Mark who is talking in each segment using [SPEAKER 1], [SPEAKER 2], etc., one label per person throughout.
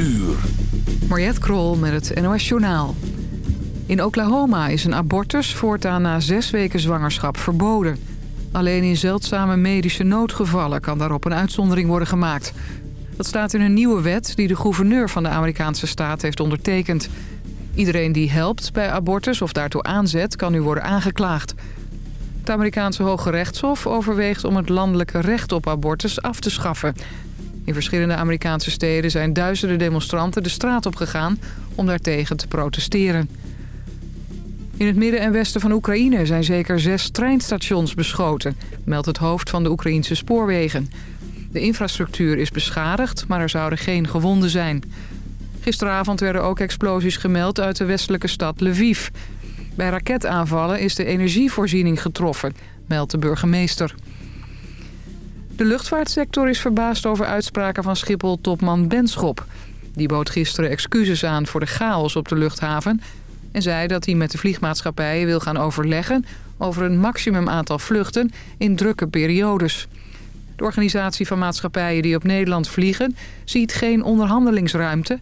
[SPEAKER 1] uur.
[SPEAKER 2] Krol met het NOS Journaal. In Oklahoma is een abortus voortaan na zes weken zwangerschap verboden. Alleen in zeldzame medische noodgevallen kan daarop een uitzondering worden gemaakt. Dat staat in een nieuwe wet die de gouverneur van de Amerikaanse staat heeft ondertekend. Iedereen die helpt bij abortus of daartoe aanzet kan nu worden aangeklaagd. Het Amerikaanse Hoge Rechtshof overweegt om het landelijke recht op abortus af te schaffen. In verschillende Amerikaanse steden zijn duizenden demonstranten de straat op gegaan om daartegen te protesteren. In het midden en westen van Oekraïne zijn zeker zes treinstations beschoten, meldt het hoofd van de Oekraïnse spoorwegen. De infrastructuur is beschadigd, maar er zouden geen gewonden zijn. Gisteravond werden ook explosies gemeld uit de westelijke stad Lviv. Bij raketaanvallen is de energievoorziening getroffen, meldt de burgemeester. De luchtvaartsector is verbaasd over uitspraken van Schiphol-topman Benschop. Die bood gisteren excuses aan voor de chaos op de luchthaven... en zei dat hij met de vliegmaatschappijen wil gaan overleggen... over een maximum aantal vluchten in drukke periodes. De organisatie van maatschappijen die op Nederland vliegen... ziet geen onderhandelingsruimte...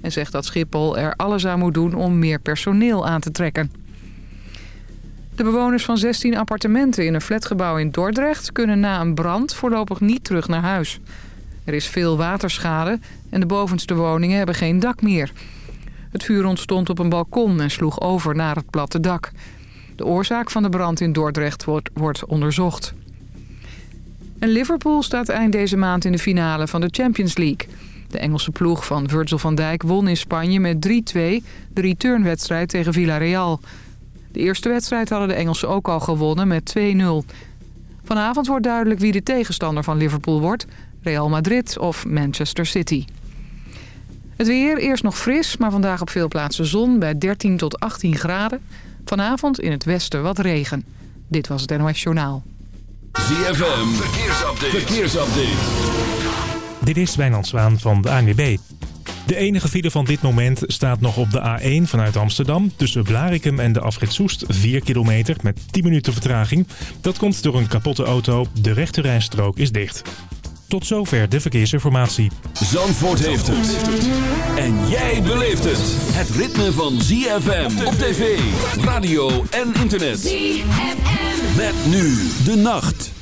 [SPEAKER 2] en zegt dat Schiphol er alles aan moet doen om meer personeel aan te trekken. De bewoners van 16 appartementen in een flatgebouw in Dordrecht... kunnen na een brand voorlopig niet terug naar huis. Er is veel waterschade en de bovenste woningen hebben geen dak meer. Het vuur ontstond op een balkon en sloeg over naar het platte dak. De oorzaak van de brand in Dordrecht wordt, wordt onderzocht. En Liverpool staat eind deze maand in de finale van de Champions League. De Engelse ploeg van Virgil van Dijk won in Spanje met 3-2 de returnwedstrijd tegen Villarreal... De eerste wedstrijd hadden de Engelsen ook al gewonnen met 2-0. Vanavond wordt duidelijk wie de tegenstander van Liverpool wordt. Real Madrid of Manchester City. Het weer, eerst nog fris, maar vandaag op veel plaatsen zon bij 13 tot 18 graden. Vanavond in het westen wat regen. Dit was het NOS Journaal.
[SPEAKER 1] ZFM, verkeersupdate. verkeersupdate.
[SPEAKER 3] Dit is Wijnand Zwaan van de ANWB. De enige file van dit moment staat nog op de A1 vanuit Amsterdam... tussen Blarikum en de afrit Soest, 4 kilometer met 10 minuten vertraging. Dat komt door een kapotte auto. De rechterrijstrook is dicht. Tot zover de verkeersinformatie.
[SPEAKER 1] Zandvoort heeft het. En jij beleeft het. Het ritme van ZFM op tv, radio en internet. ZFM. Met nu de nacht.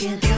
[SPEAKER 4] you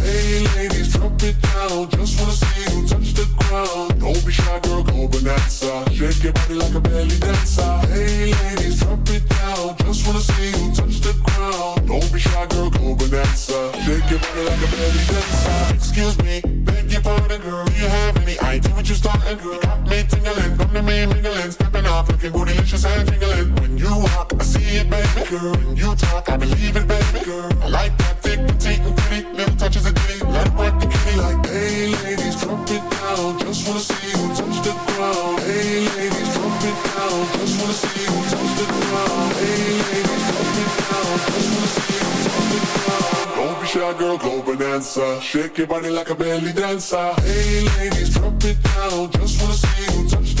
[SPEAKER 5] stop bootylicious and jingling. When you walk, I see it, baby girl. When you talk, I believe it, baby girl. I like that thick, petite, and pretty. Little touches of ditty. Let it work the kitty like,
[SPEAKER 6] hey, ladies, drop it down. Just wanna see who touch the ground. Hey, ladies, drop it down. Just wanna see who touch the ground. Hey, ladies, drop it down. Just wanna see who touch the ground. Don't be shy, girl, go bonanza. Shake your body like a belly dancer.
[SPEAKER 7] Hey, ladies, drop it down. Just wanna see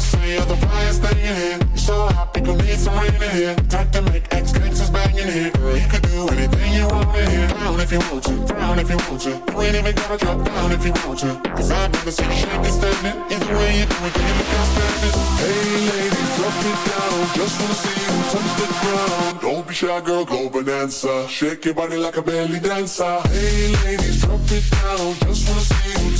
[SPEAKER 7] say you're the
[SPEAKER 8] brightest
[SPEAKER 7] thing in here. You're so hot, people need some
[SPEAKER 8] rain in here. Time to make X gangsters bang in
[SPEAKER 7] here.
[SPEAKER 8] Girl,
[SPEAKER 7] you can do anything you want in
[SPEAKER 8] here. Frown if you want to, frown if you want
[SPEAKER 7] to.
[SPEAKER 8] You
[SPEAKER 7] ain't even gotta drop down if you want
[SPEAKER 8] to. Cause I've never seen shit this standing. Either
[SPEAKER 7] way
[SPEAKER 8] you
[SPEAKER 7] do it, then you look outstanding. Hey
[SPEAKER 8] ladies, drop it down. Just wanna see you touch the ground. Don't be shy, girl, go bonanza.
[SPEAKER 7] Shake your body like a belly dancer. Hey ladies, drop
[SPEAKER 8] it down. Just wanna
[SPEAKER 7] see you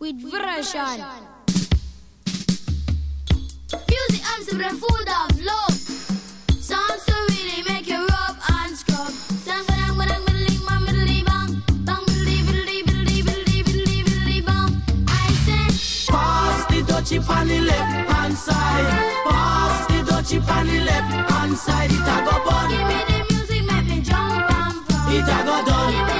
[SPEAKER 8] with version. Music I'm super food
[SPEAKER 7] of
[SPEAKER 8] love.
[SPEAKER 7] Songs to really make you rub
[SPEAKER 8] and scrub. Sang bang bang biddly bang biddly bang
[SPEAKER 7] bang
[SPEAKER 8] biddly
[SPEAKER 7] biddly biddly biddly biddly biddly bang. I said,
[SPEAKER 8] pass the dutchie on the left hand side. Pass the dutchie on the left hand side. It's a go bun.
[SPEAKER 7] Give me the music, make me jump and fly.
[SPEAKER 8] It's a go done.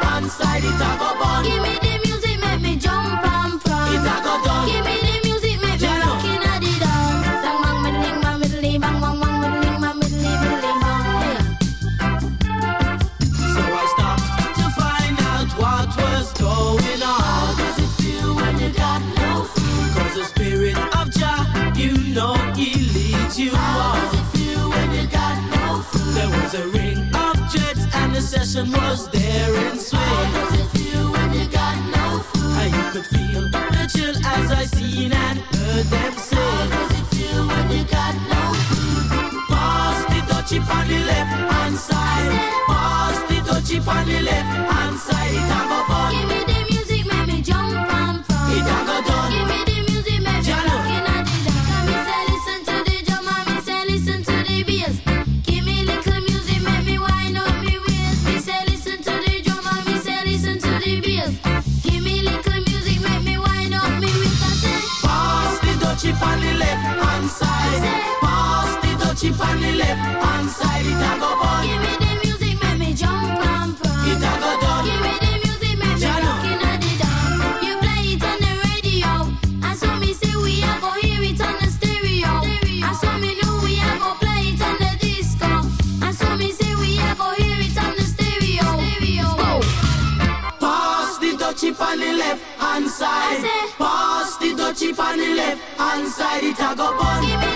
[SPEAKER 8] hand. It a go bun.
[SPEAKER 7] Give me the music, make me jump and prance.
[SPEAKER 8] It a go done.
[SPEAKER 7] Give me the music, make me rock inna the dance. Bang bang middling, bang middling, bang bang bang middling, bang middling, middling, bang. So I stopped to find out what was going on. How does it feel when you
[SPEAKER 8] got no food? Cause the spirit
[SPEAKER 7] of Jah,
[SPEAKER 8] you know he leads you How does on. it
[SPEAKER 7] feel when you got no food? There
[SPEAKER 8] was a ring of
[SPEAKER 7] jets and the session was
[SPEAKER 8] there
[SPEAKER 7] in How swing. Could
[SPEAKER 8] feel the chill as
[SPEAKER 7] I
[SPEAKER 8] seen and heard
[SPEAKER 7] them say. How does
[SPEAKER 8] it feel when you got no food? Pass the touchy on the left hand side.
[SPEAKER 7] Pass the touchy
[SPEAKER 8] on the left hand side.
[SPEAKER 7] It a
[SPEAKER 8] on the left hand side.
[SPEAKER 7] It a go bun.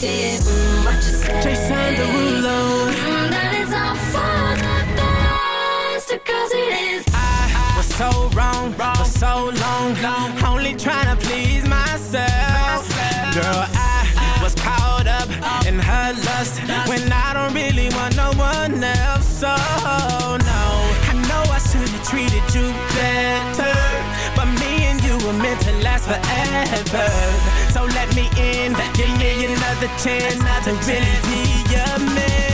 [SPEAKER 7] Did.
[SPEAKER 9] Mm, what you say?
[SPEAKER 8] Jason Derulo.
[SPEAKER 9] Mm, that it's all for the best, cause it is.
[SPEAKER 10] I was so wrong, wrong. for so long, only trying to please myself. Girl, I was caught up in her lust when I don't really want no one else. So no, I know I should have treated you better, but me and you were meant to last forever. Let me in, give me another chance to really be your man.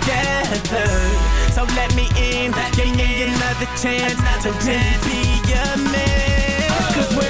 [SPEAKER 10] Together. So let me in, give me another chance to really be your man. Cause when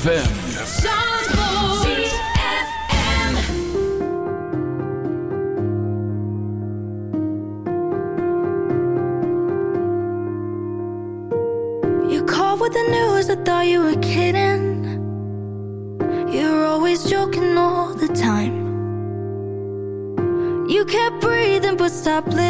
[SPEAKER 1] ZFM.
[SPEAKER 11] with the news, I thought you were kidding You're always joking all the time You kept breathing but stopped living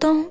[SPEAKER 10] gustó.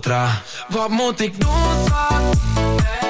[SPEAKER 10] contra. Wat moet ik doen.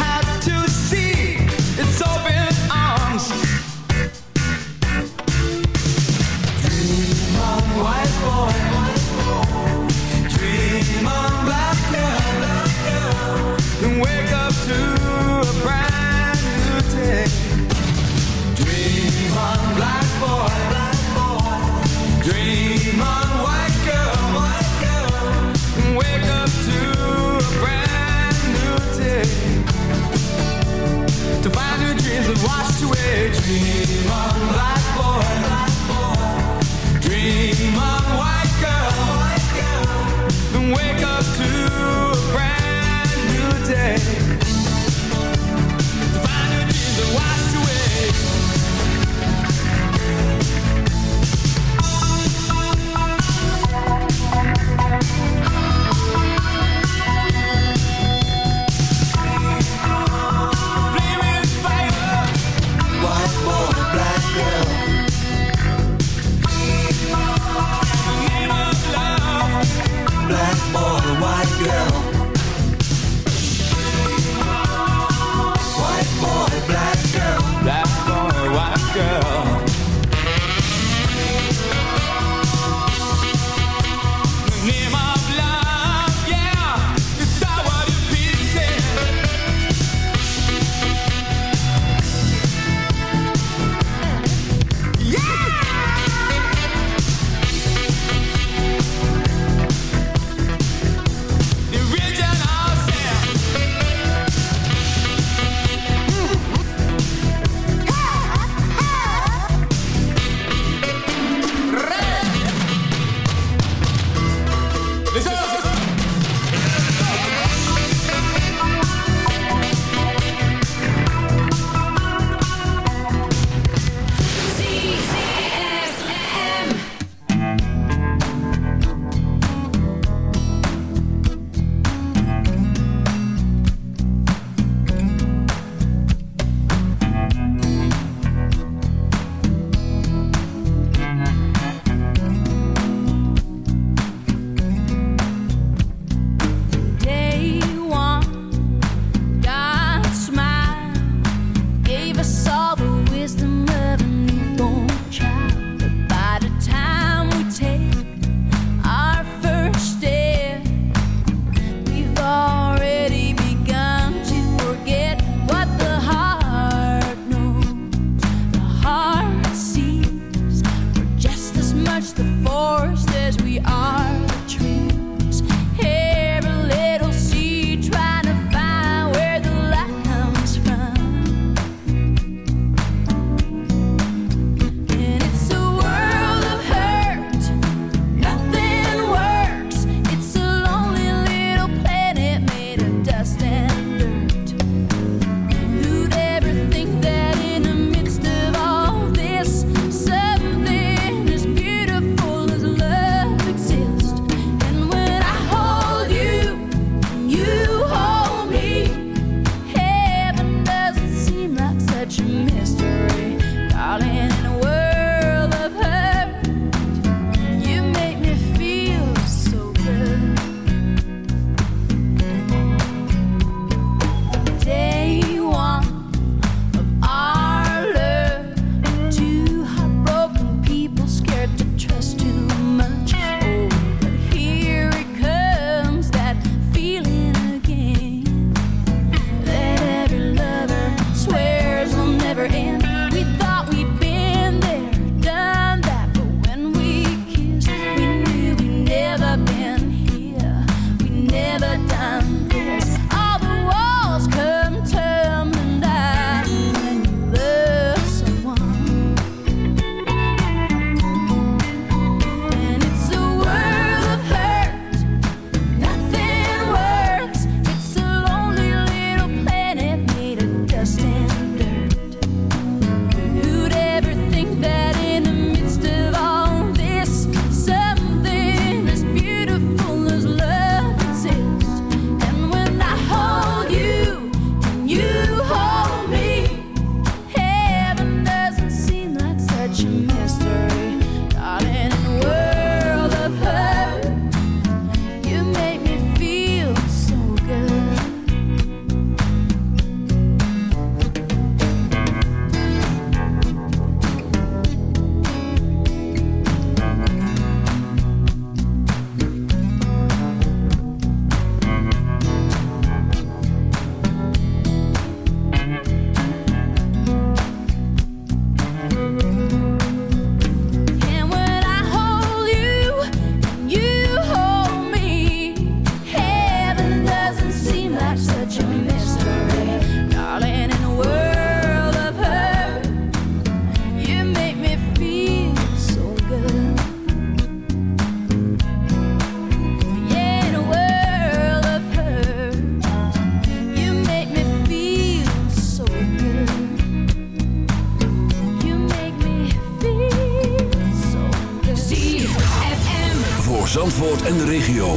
[SPEAKER 1] En de regio.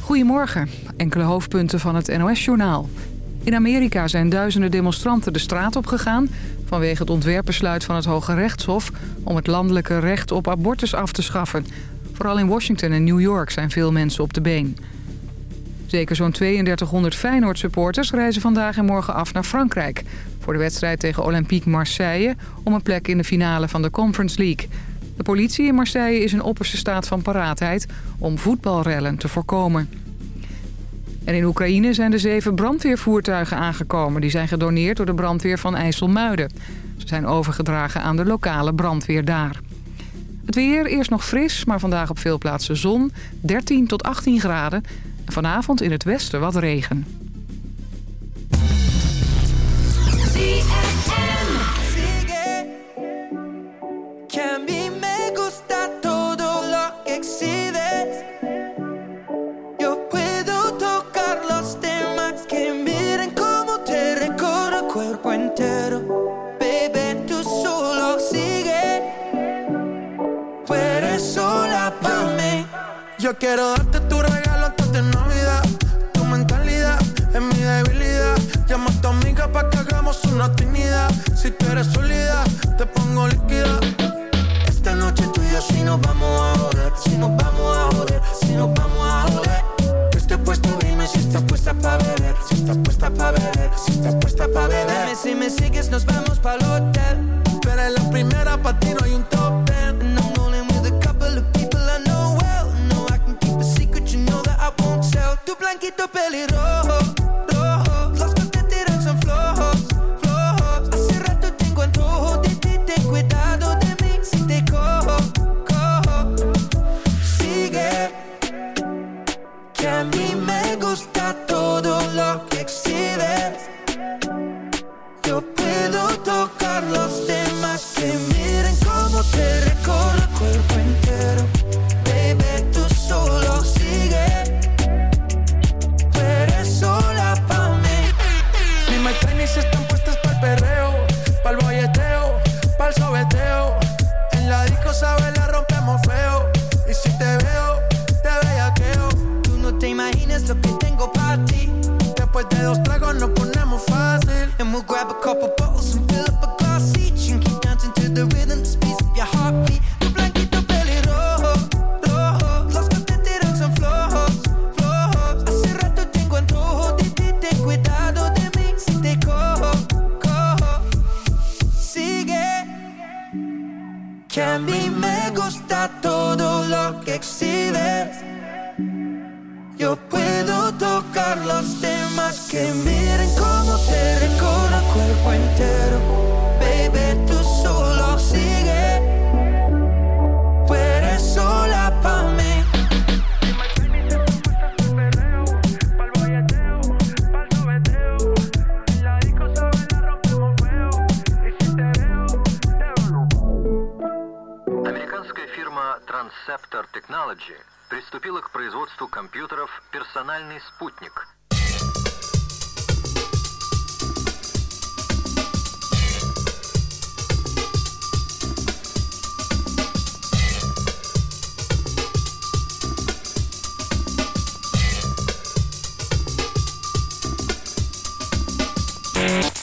[SPEAKER 2] Goedemorgen. Enkele hoofdpunten van het NOS-journaal. In Amerika zijn duizenden demonstranten de straat op gegaan... vanwege het ontwerpbesluit van het Hoge Rechtshof... om het landelijke recht op abortus af te schaffen. Vooral in Washington en New York zijn veel mensen op de been. Zeker zo'n 3200 Feyenoord-supporters reizen vandaag en morgen af naar Frankrijk... voor de wedstrijd tegen Olympique Marseille... om een plek in de finale van de Conference League. De politie in Marseille is in opperste staat van paraatheid... om voetbalrellen te voorkomen. En in Oekraïne zijn de zeven brandweervoertuigen aangekomen. Die zijn gedoneerd door de brandweer van IJsselmuiden. Ze zijn overgedragen aan de lokale brandweer daar. Het weer eerst nog fris, maar vandaag op veel plaatsen zon. 13 tot 18 graden. En vanavond in het westen wat regen.
[SPEAKER 4] Yo quiero darte tu regalo antes de Navidad. Tu mentalidad es mi debilidad. Llama a tu amiga para que hagamos una actividad. Si tú eres sólida, te pongo líquida. Esta noche tú y yo si nos vamos a joder, si nos vamos a joder, si nos vamos a joder. Yo estoy puesto, dime si estás puesta para beber, si estás puesta para beber, si estás puesta para beber. Dime si me sigues, nos vamos para el hotel. Tú eres la primera, para ti no hay un top ten. Blanquito pelirrojo,
[SPEAKER 12] Like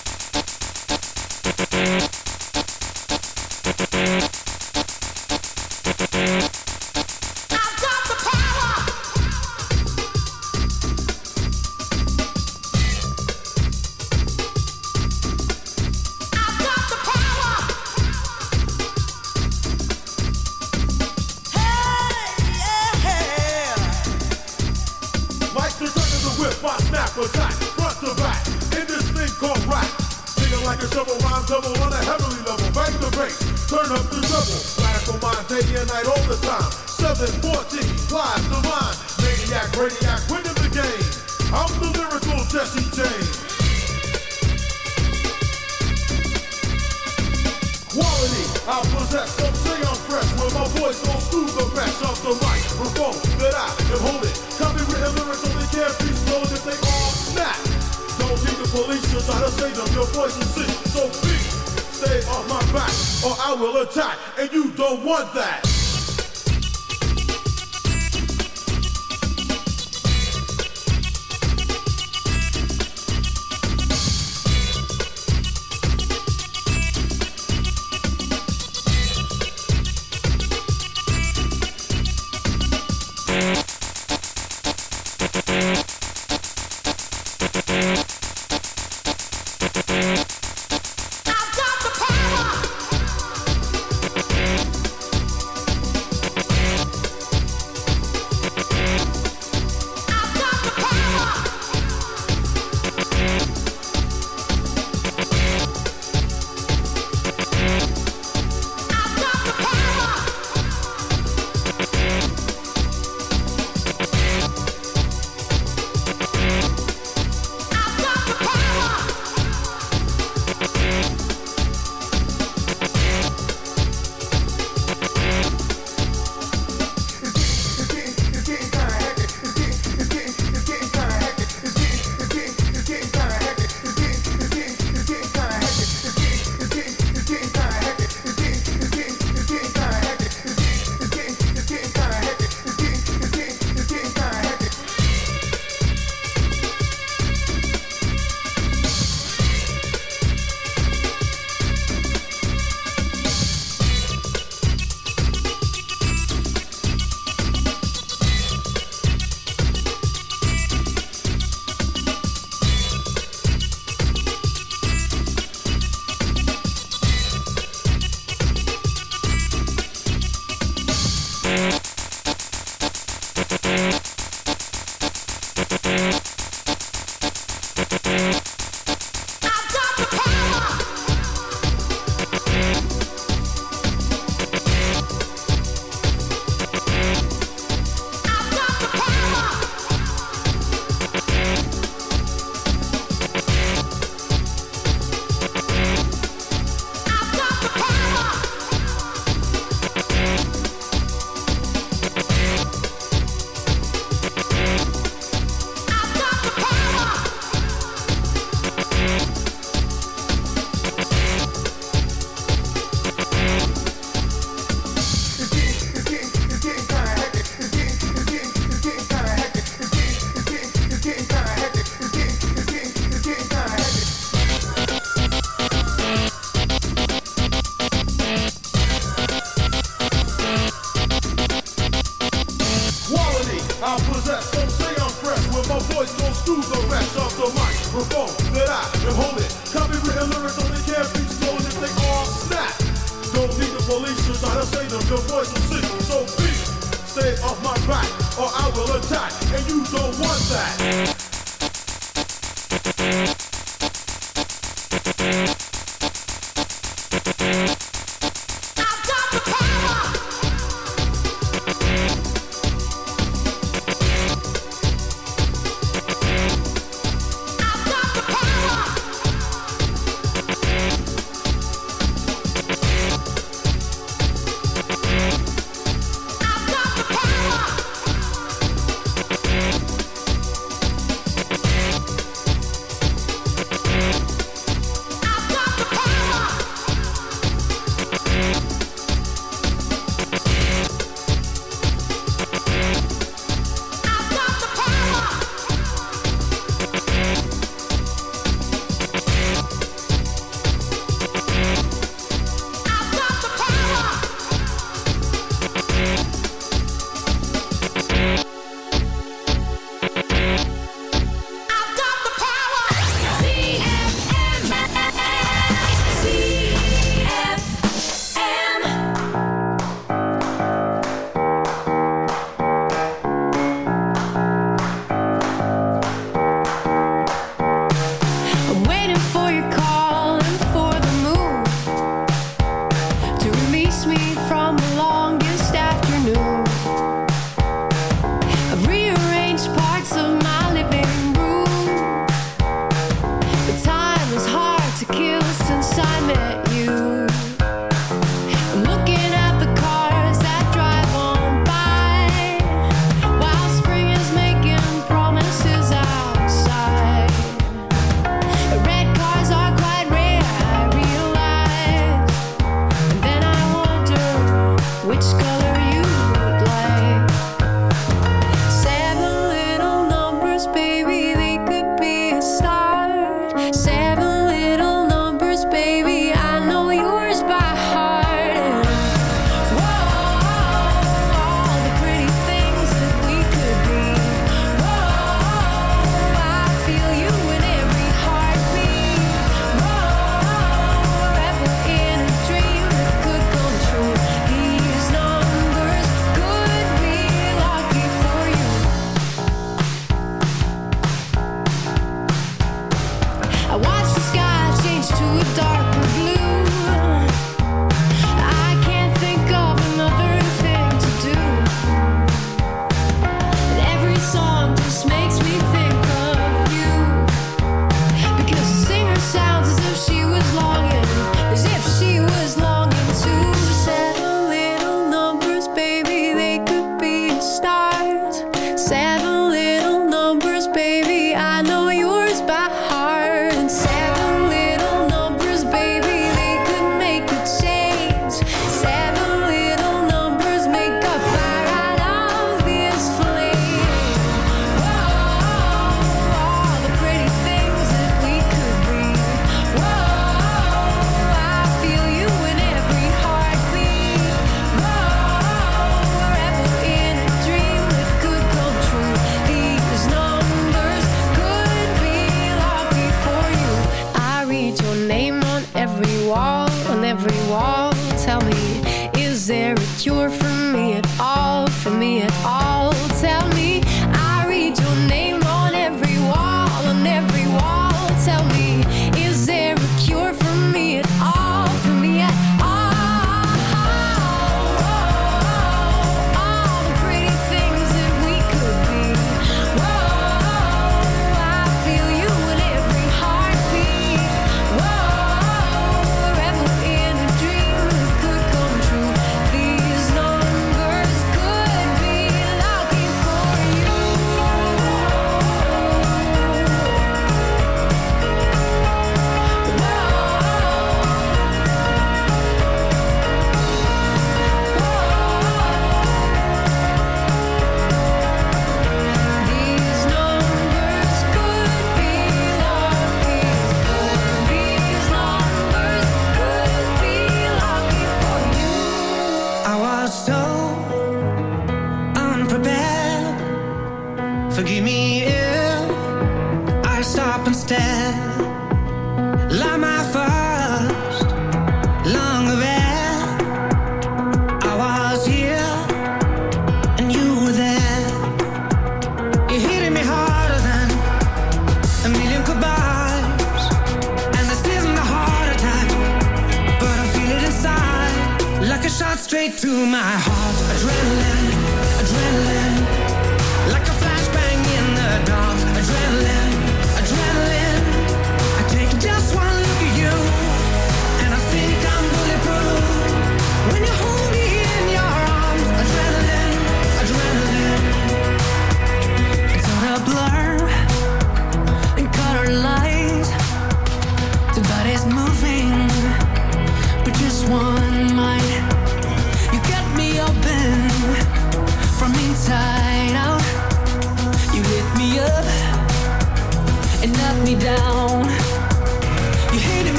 [SPEAKER 12] attack. And you don't want that.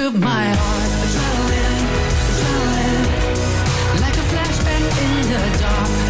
[SPEAKER 12] to my
[SPEAKER 9] heart. Adrenaline, adrenaline. Like a flashback in the dark.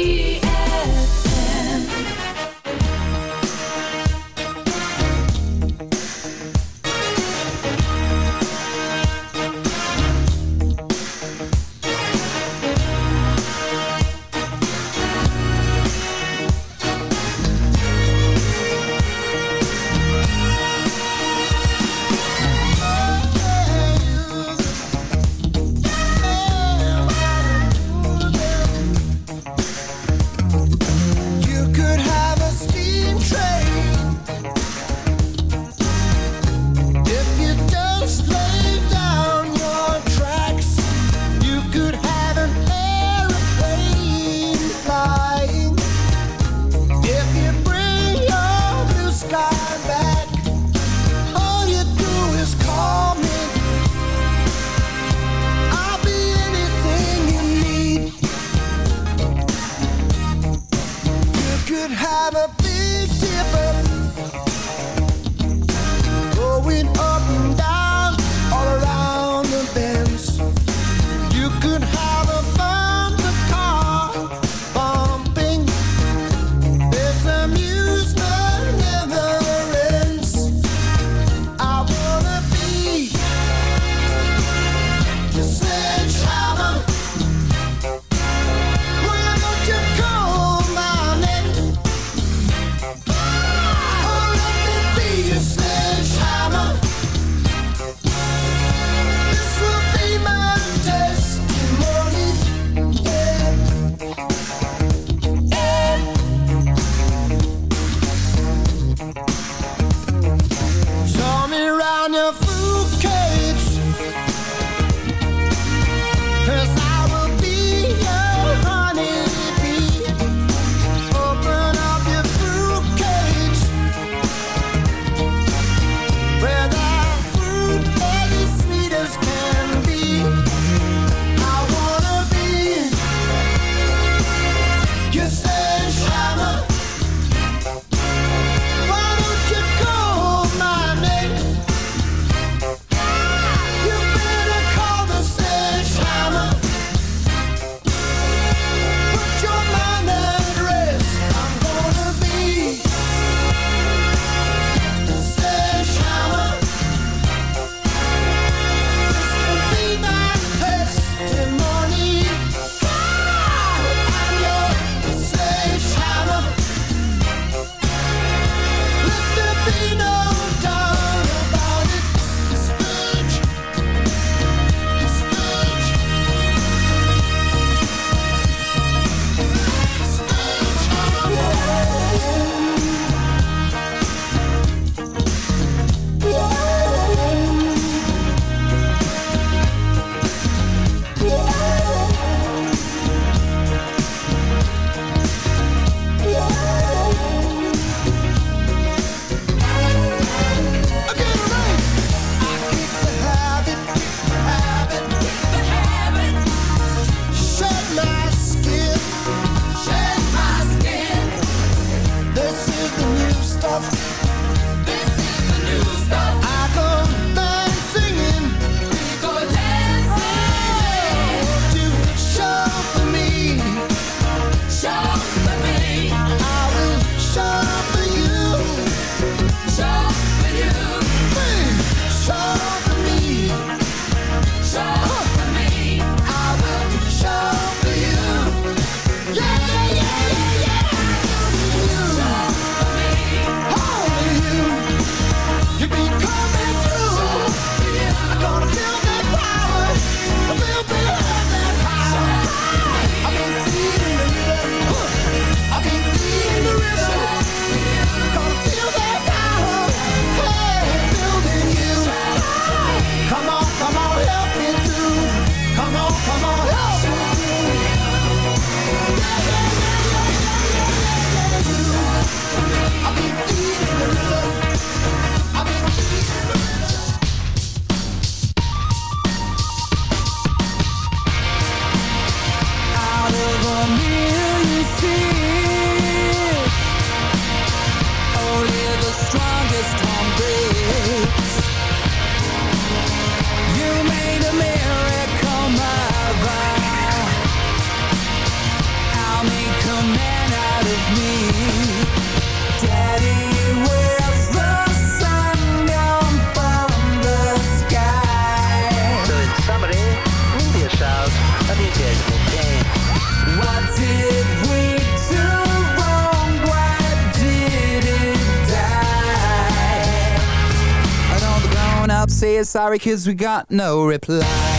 [SPEAKER 13] sorry cause we got no reply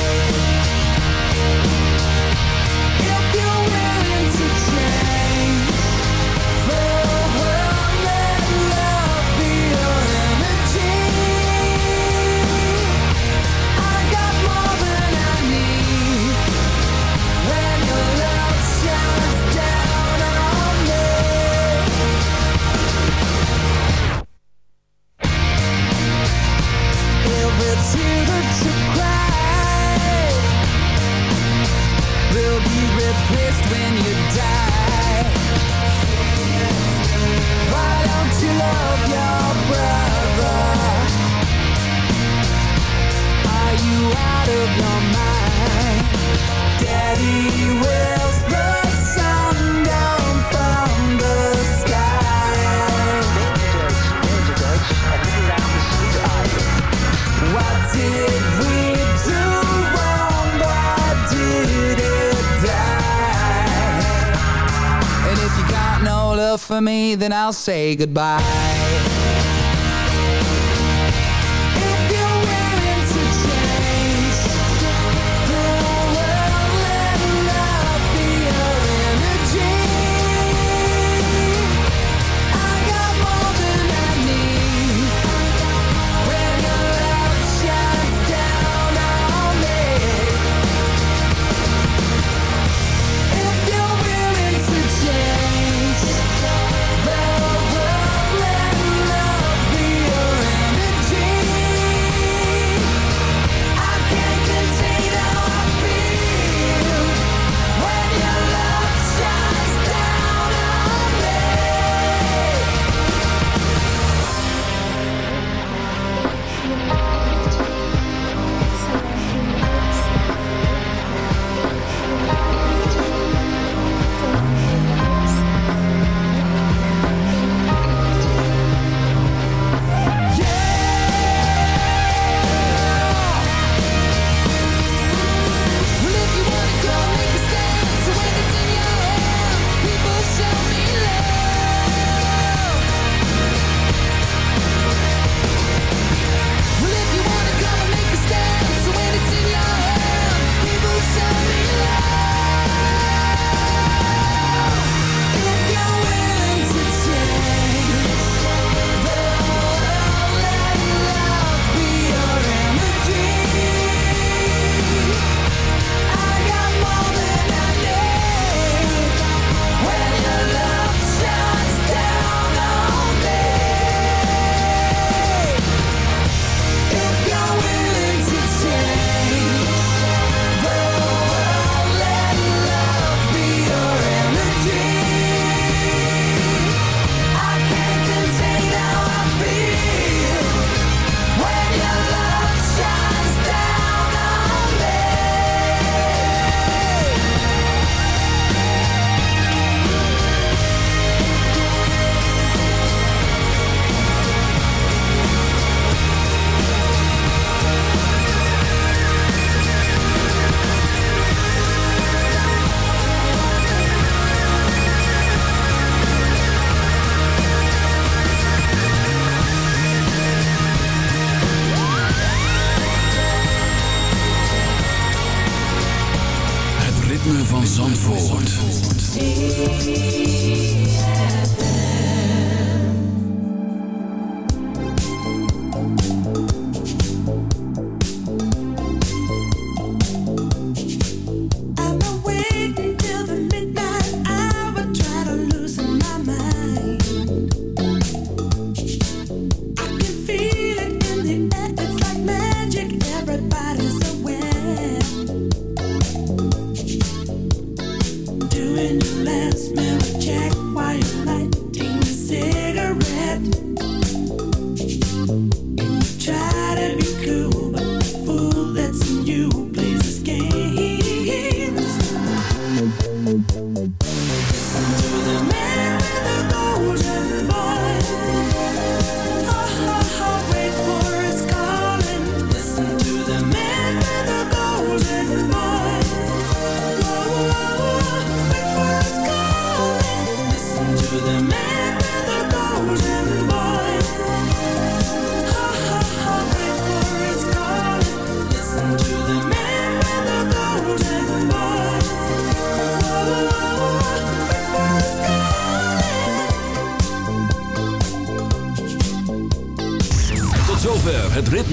[SPEAKER 13] I'll say goodbye.